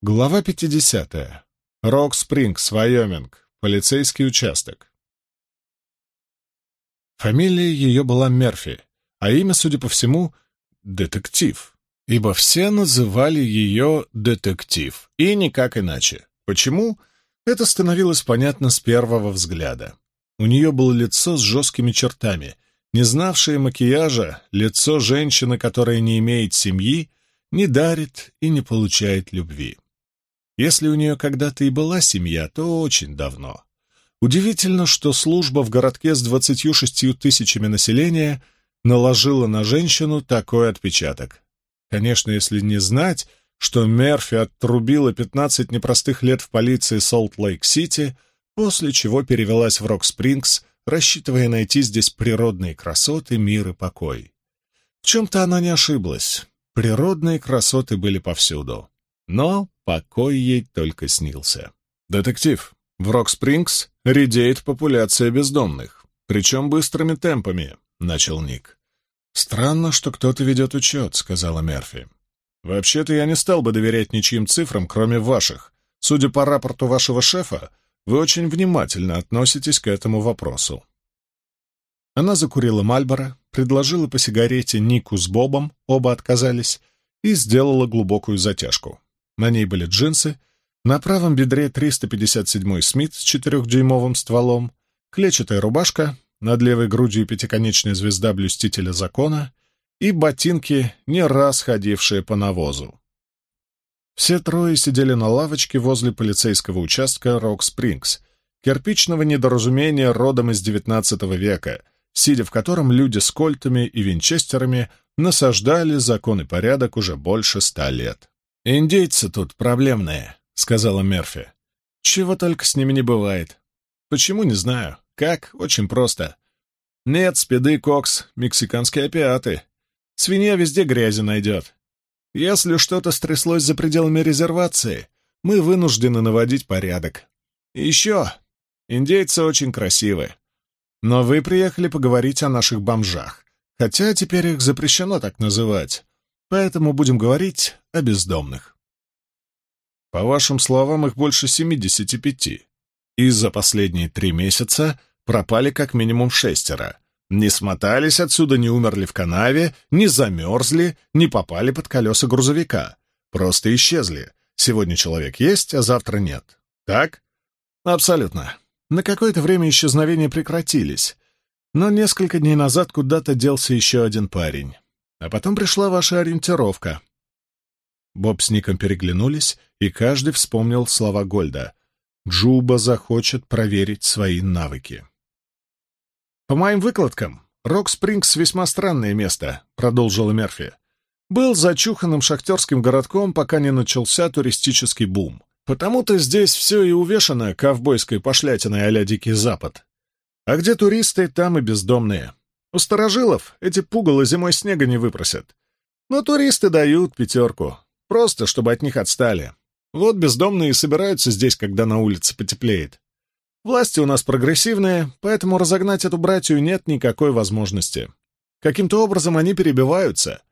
Глава 50. Рок-Спрингс, Вайоминг. Полицейский участок. Фамилия ее была Мерфи, а имя, судя по всему, детектив, ибо все называли ее детектив, и никак иначе. Почему? Это становилось понятно с первого взгляда. У нее было лицо с жесткими чертами, не знавшее макияжа, лицо женщины, которая не имеет семьи, не дарит и не получает любви. Если у нее когда-то и была семья, то очень давно. Удивительно, что служба в городке с 26 тысячами населения наложила на женщину такой отпечаток. Конечно, если не знать, что Мерфи отрубила 15 непростых лет в полиции Солт-Лейк-Сити, после чего перевелась в Рок-Спрингс, рассчитывая найти здесь природные красоты, мир и покой. В чем-то она не ошиблась. Природные красоты были повсюду. Но покой ей только снился. «Детектив, в Рок-Спрингс редеет популяция бездомных, причем быстрыми темпами», — начал Ник. «Странно, что кто-то ведет учет», — сказала Мерфи. «Вообще-то я не стал бы доверять ничьим цифрам, кроме ваших. Судя по рапорту вашего шефа, вы очень внимательно относитесь к этому вопросу». Она закурила Мальборо, предложила по сигарете Нику с Бобом, оба отказались, и сделала глубокую затяжку. На ней были джинсы, на правом бедре 357-й Смит с четырехдюймовым стволом, клетчатая рубашка, над левой грудью пятиконечная звезда блюстителя закона и ботинки, не раз ходившие по навозу. Все трое сидели на лавочке возле полицейского участка Рок-Спрингс, кирпичного недоразумения родом из XIX века, сидя в котором люди с кольтами и винчестерами насаждали закон и порядок уже больше ста лет. «Индейцы тут проблемные», — сказала Мерфи. «Чего только с ними не бывает. Почему, не знаю. Как? Очень просто. Нет, спиды, кокс, мексиканские опиаты. Свинья везде грязи найдет. Если что-то стряслось за пределами резервации, мы вынуждены наводить порядок. И еще, индейцы очень красивы. Но вы приехали поговорить о наших бомжах, хотя теперь их запрещено так называть поэтому будем говорить о бездомных. По вашим словам, их больше 75. И за последние три месяца пропали как минимум шестеро. Не смотались отсюда, не умерли в канаве, не замерзли, не попали под колеса грузовика. Просто исчезли. Сегодня человек есть, а завтра нет. Так? Абсолютно. На какое-то время исчезновения прекратились. Но несколько дней назад куда-то делся еще один парень. А потом пришла ваша ориентировка. Боб с Ником переглянулись, и каждый вспомнил слова Гольда. Джуба захочет проверить свои навыки. «По моим выкладкам, Рок-Спрингс — весьма странное место», — продолжила Мерфи. «Был зачуханным шахтерским городком, пока не начался туристический бум. Потому-то здесь все и увешано ковбойской пошлятиной а Дикий Запад. А где туристы, там и бездомные. У старожилов эти пугало зимой снега не выпросят. Но туристы дают пятерку, просто чтобы от них отстали. Вот бездомные собираются здесь, когда на улице потеплеет. Власти у нас прогрессивные, поэтому разогнать эту братью нет никакой возможности. Каким-то образом они перебиваются.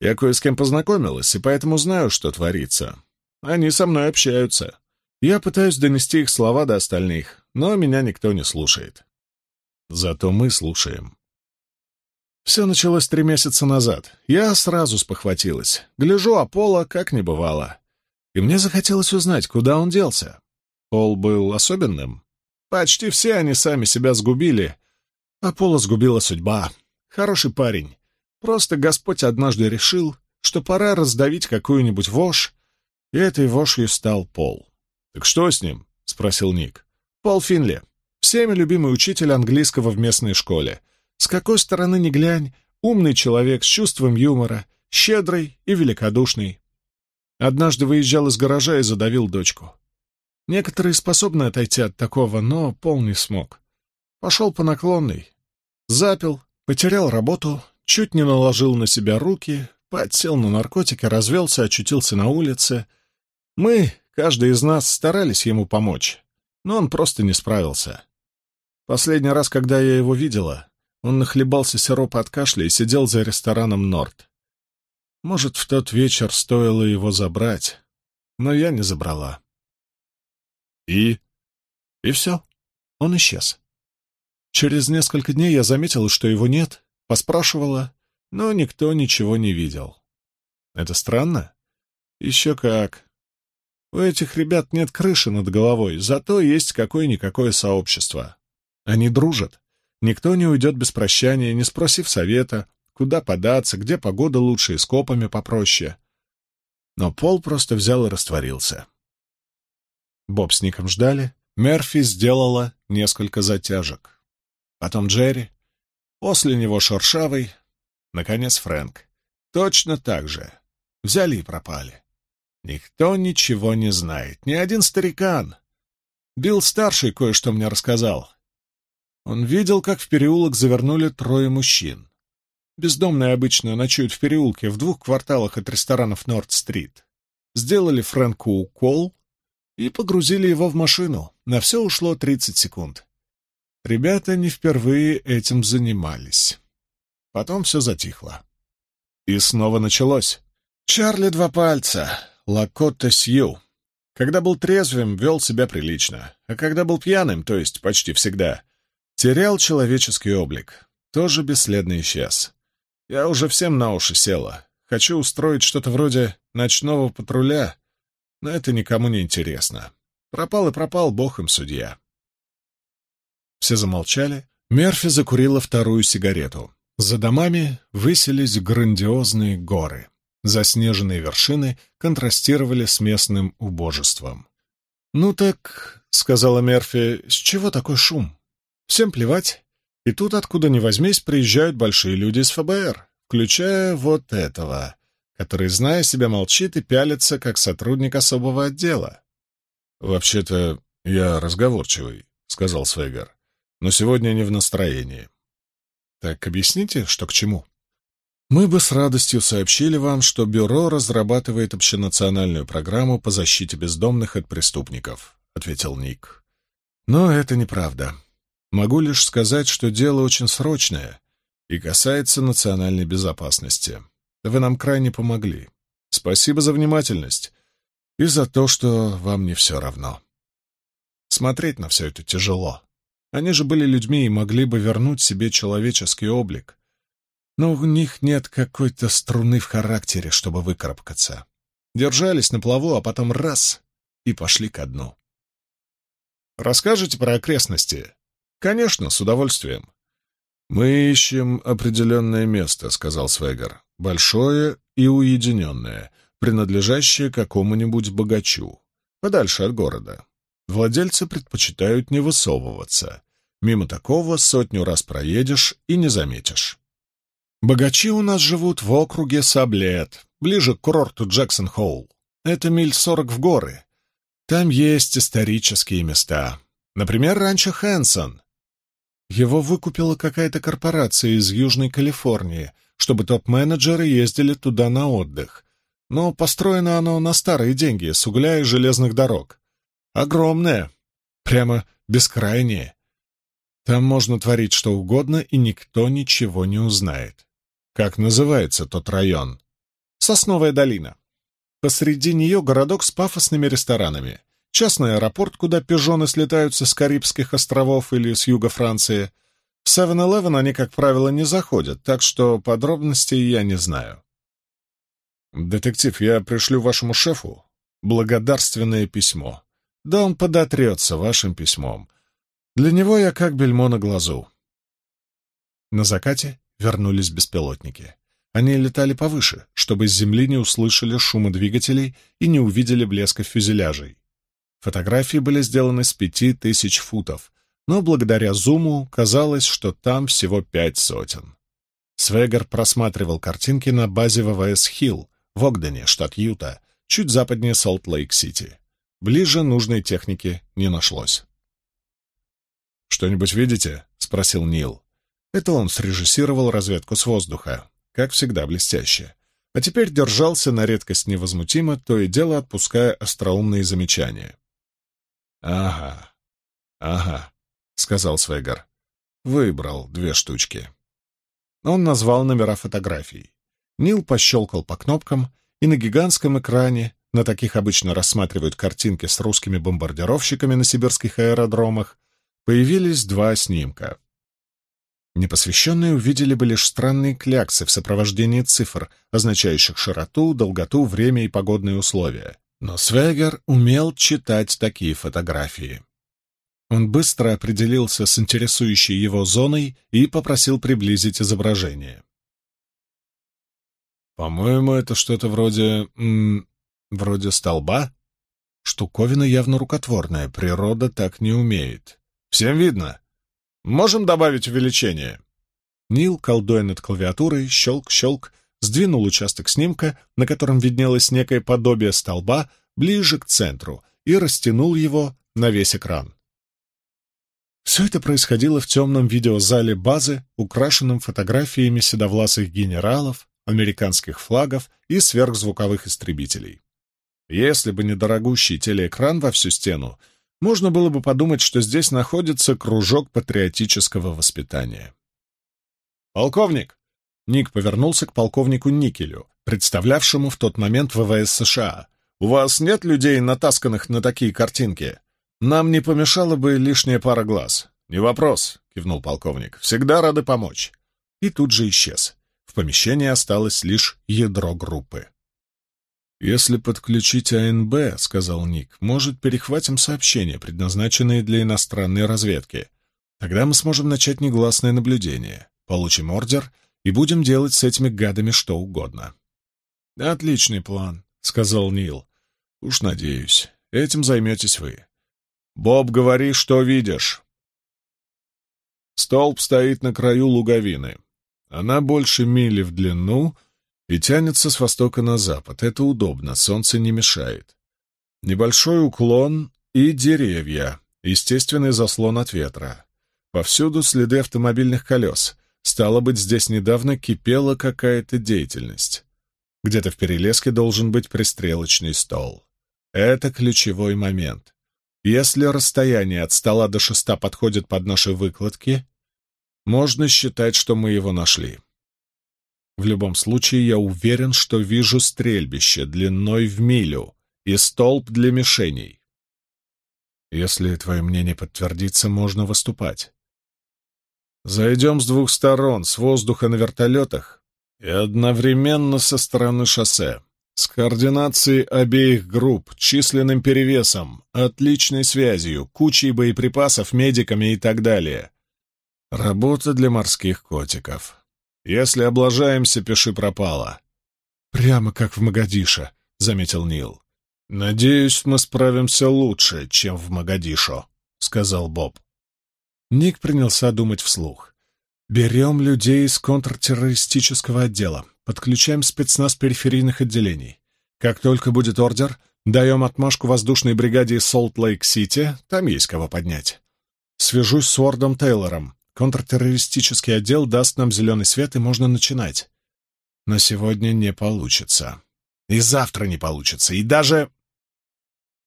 Я кое с кем познакомилась, и поэтому знаю, что творится. Они со мной общаются. Я пытаюсь донести их слова до остальных, но меня никто не слушает. Зато мы слушаем. Все началось три месяца назад. Я сразу спохватилась. Гляжу, а Пола как не бывало. И мне захотелось узнать, куда он делся. Пол был особенным. Почти все они сами себя сгубили. А Пола сгубила судьба. Хороший парень. Просто Господь однажды решил, что пора раздавить какую-нибудь вошь, и этой вошью стал Пол. «Так что с ним?» — спросил Ник. «Пол Финли. Всеми любимый учитель английского в местной школе. С какой стороны ни глянь, умный человек с чувством юмора, щедрый и великодушный. Однажды выезжал из гаража и задавил дочку. Некоторые способны отойти от такого, но Пол не смог. Пошел по наклонной. Запил, потерял работу, чуть не наложил на себя руки, подсел на наркотики, развелся, очутился на улице. Мы, каждый из нас, старались ему помочь, но он просто не справился. Последний раз, когда я его видела, он нахлебался сиропа от кашля и сидел за рестораном «Норд». Может, в тот вечер стоило его забрать. но я не забрала. И? И все. Он исчез. Через несколько дней я заметила, что его нет, поспрашивала, но никто ничего не видел. Это странно? Еще как. У этих ребят нет крыши над головой, зато есть какое-никакое сообщество. Они дружат. Никто не уйдет без прощания, не спросив совета, куда податься, где погода лучше и с копами попроще. Но Пол просто взял и растворился. Боб с Ником ждали. Мерфи сделала несколько затяжек. Потом Джерри. После него Шершавый. Наконец Фрэнк. Точно так же. Взяли и пропали. Никто ничего не знает, ни один старикан. Билл-старший кое-что мне рассказал. Он видел, как в переулок завернули трое мужчин. Бездомные обычно ночуют в переулке в двух кварталах от ресторанов Норд-стрит. Сделали Фрэнку укол и погрузили его в машину. На все ушло 30 секунд. Ребята не впервые этим занимались. Потом все затихло. И снова началось. Чарли два пальца, Лакотта Сью. Когда был трезвым, вел себя прилично, а когда был пьяным, то есть почти всегда, терял человеческий облик, тоже бесследно исчез. Я уже всем на уши села. Хочу устроить что-то вроде ночного патруля, но это никому не интересно. Пропал и пропал, бог им судья. Все замолчали. Мерфи закурила вторую сигарету. За домами высились грандиозные горы. Заснеженные вершины контрастировали с местным убожеством. «Ну так», — сказала Мерфи, — «с чего такой шум? Всем плевать. И тут, откуда ни возьмись, приезжают большие люди из ФБР, включая вот этого, который, зная себя, молчит и пялится, как сотрудник особого отдела». «Вообще-то я разговорчивый», — сказал Свегер, — «но сегодня не в настроении». «Так объясните, что к чему?» Мы бы с радостью сообщили вам, что Бюро разрабатывает общенациональную программу по защите бездомных от преступников, — ответил Ник. Но это неправда. Могу лишь сказать, что дело очень срочное и касается национальной безопасности. Вы нам крайне помогли. Спасибо за внимательность и за то, что вам не все равно. Смотреть на все это тяжело. Они же были людьми и могли бы вернуть себе человеческий облик но у них нет какой-то струны в характере, чтобы выкарабкаться. Держались на плаву, а потом раз — и пошли ко дну. «Расскажете про окрестности?» «Конечно, с удовольствием». «Мы ищем определенное место», — сказал Свегер. «Большое и уединенное, принадлежащее какому-нибудь богачу, подальше от города. Владельцы предпочитают не высовываться. Мимо такого сотню раз проедешь и не заметишь. Богачи у нас живут в округе Саблет, ближе к курорту Джексон-Хоул. Это миль сорок в горы. Там есть исторические места. Например, ранчо Хэнсон. Его выкупила какая-то корпорация из Южной Калифорнии, чтобы топ-менеджеры ездили туда на отдых. Но построено оно на старые деньги, с угля и железных дорог. Огромное, прямо бескрайнее. Там можно творить что угодно, и никто ничего не узнает. Как называется тот район? Сосновая долина. Посреди нее городок с пафосными ресторанами. Частный аэропорт, куда пижоны слетаются с Карибских островов или с юга Франции. В 7-Eleven они, как правило, не заходят, так что подробностей я не знаю. «Детектив, я пришлю вашему шефу благодарственное письмо. Да он подотрется вашим письмом. Для него я как бельмо на глазу». На закате вернулись беспилотники. Они летали повыше, чтобы с земли не услышали шума двигателей и не увидели блеска фюзеляжей. Фотографии были сделаны с пяти тысяч футов, но благодаря зуму казалось, что там всего пять сотен. Свегер просматривал картинки на базе ВВС «Хилл» в Огдене, штат Юта, чуть западнее Солт-Лейк-Сити. Ближе нужной техники не нашлось. «Что-нибудь видите?» — спросил Нил. Это он срежиссировал разведку с воздуха, как всегда блестяще. А теперь держался на редкость невозмутимо, то и дело отпуская остроумные замечания. «Ага, ага», — сказал Свегар. «Выбрал две штучки». Он назвал номера фотографий. Нил пощелкал по кнопкам, и на гигантском экране на таких обычно рассматривают картинки с русскими бомбардировщиками на сибирских аэродромах, появились два снимка. Непосвященные увидели бы лишь странные кляксы в сопровождении цифр, означающих широту, долготу, время и погодные условия. Но Свегер умел читать такие фотографии. Он быстро определился с интересующей его зоной и попросил приблизить изображение. «По-моему, это что-то вроде... М, вроде столба?» Штуковина явно рукотворная, природа так не умеет. «Всем видно?» Можем добавить увеличение?» Нил, колдуя над клавиатурой, щелк-щелк, сдвинул участок снимка, на котором виднелось некое подобие столба, ближе к центру, и растянул его на весь экран. Все это происходило в темном видеозале базы, украшенном фотографиями седовласых генералов, американских флагов и сверхзвуковых истребителей. Если бы не дорогущий телеэкран во всю стену, можно было бы подумать, что здесь находится кружок патриотического воспитания. «Полковник!» Ник повернулся к полковнику Никелю, представлявшему в тот момент ВВС США. «У вас нет людей, натасканных на такие картинки? Нам не помешала бы лишняя пара глаз». «Не вопрос», — кивнул полковник. «Всегда рады помочь». И тут же исчез. В помещении осталось лишь ядро группы. «Если подключить АНБ, — сказал Ник, — может, перехватим сообщения, предназначенные для иностранной разведки. Тогда мы сможем начать негласное наблюдение, получим ордер и будем делать с этими гадами что угодно». «Отличный план», — сказал Нил. «Уж надеюсь, этим займетесь вы. Боб, говори, что видишь». Столб стоит на краю луговины. Она больше мили в длину — и тянется с востока на запад. Это удобно, солнце не мешает. Небольшой уклон и деревья, естественный заслон от ветра. Повсюду следы автомобильных колес. Стало быть, здесь недавно кипела какая-то деятельность. Где-то в перелеске должен быть пристрелочный стол. Это ключевой момент. Если расстояние от стола до шеста подходит под наши выкладки, можно считать, что мы его нашли. В любом случае, я уверен, что вижу стрельбище длиной в милю и столб для мишеней. Если твое мнение подтвердится, можно выступать. Зайдем с двух сторон, с воздуха на вертолетах и одновременно со стороны шоссе. С координацией обеих групп, численным перевесом, отличной связью, кучей боеприпасов, медиками и так далее. Работа для морских котиков. Если облажаемся, пиши пропало. Прямо как в Магадишо, — заметил Нил. Надеюсь, мы справимся лучше, чем в Магадишо, — сказал Боб. Ник принялся думать вслух. Берем людей из контртеррористического отдела, подключаем спецназ периферийных отделений. Как только будет ордер, даем отмашку воздушной бригаде из Солт-Лейк-Сити, там есть кого поднять. Свяжусь с Уордом Тейлором, Контртеррористический отдел даст нам зеленый свет, и можно начинать. Но сегодня не получится. И завтра не получится. И даже...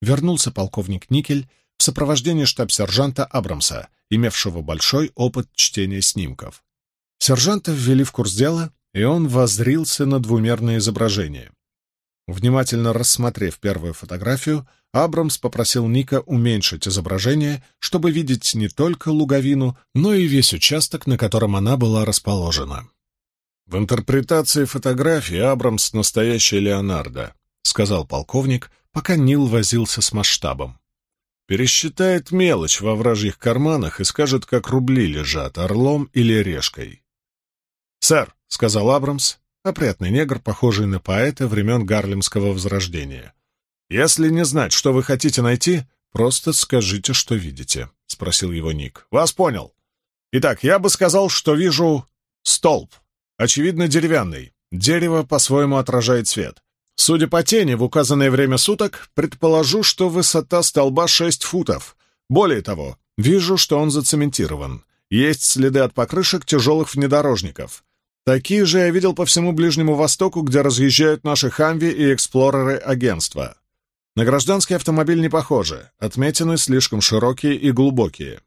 Вернулся полковник Никель в сопровождении штаб-сержанта Абрамса, имевшего большой опыт чтения снимков. Сержанта ввели в курс дела, и он воззрился на двумерное изображение. Внимательно рассмотрев первую фотографию, Абрамс попросил Ника уменьшить изображение, чтобы видеть не только луговину, но и весь участок, на котором она была расположена. «В интерпретации фотографии Абрамс — настоящий Леонардо», — сказал полковник, пока Нил возился с масштабом. «Пересчитает мелочь во вражьих карманах и скажет, как рубли лежат, орлом или решкой». «Сэр», — сказал Абрамс, опрятный негр, похожий на поэта времен Гарлемского возрождения, — «Если не знать, что вы хотите найти, просто скажите, что видите», — спросил его Ник. «Вас понял. Итак, я бы сказал, что вижу столб. Очевидно, деревянный. Дерево по-своему отражает свет. Судя по тени в указанное время суток, предположу, что высота столба 6 футов. Более того, вижу, что он зацементирован. Есть следы от покрышек тяжелых внедорожников. Такие же я видел по всему Ближнему Востоку, где разъезжают наши «Хамви» и «Эксплореры» агентства. На гражданский автомобиль не похоже, отметины слишком широкие и глубокие.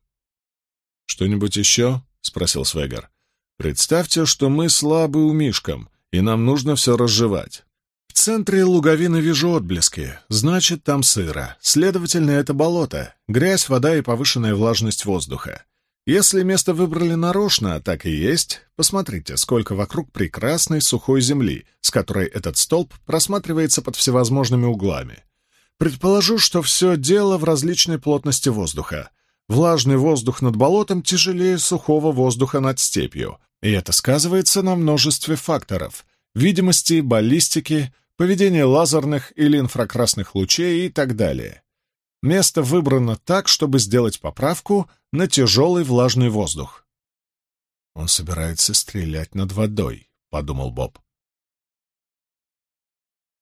«Что-нибудь еще?» — спросил Свегер. «Представьте, что мы слабы у Мишкам, и нам нужно все разжевать. Центре луговины вижу отблески. Значит, там сыро. Следовательно, это болото. Грязь, вода и повышенная влажность воздуха. Если место выбрали нарочно, так и есть, посмотрите, сколько вокруг прекрасной сухой земли, с которой этот столб просматривается под всевозможными углами. Предположу, что все дело в различной плотности воздуха. Влажный воздух над болотом тяжелее сухого воздуха над степью, и это сказывается на множестве факторов — видимости, баллистики, поведения лазерных или инфракрасных лучей и так далее. Место выбрано так, чтобы сделать поправку на тяжелый влажный воздух. «Он собирается стрелять над водой», — подумал Боб.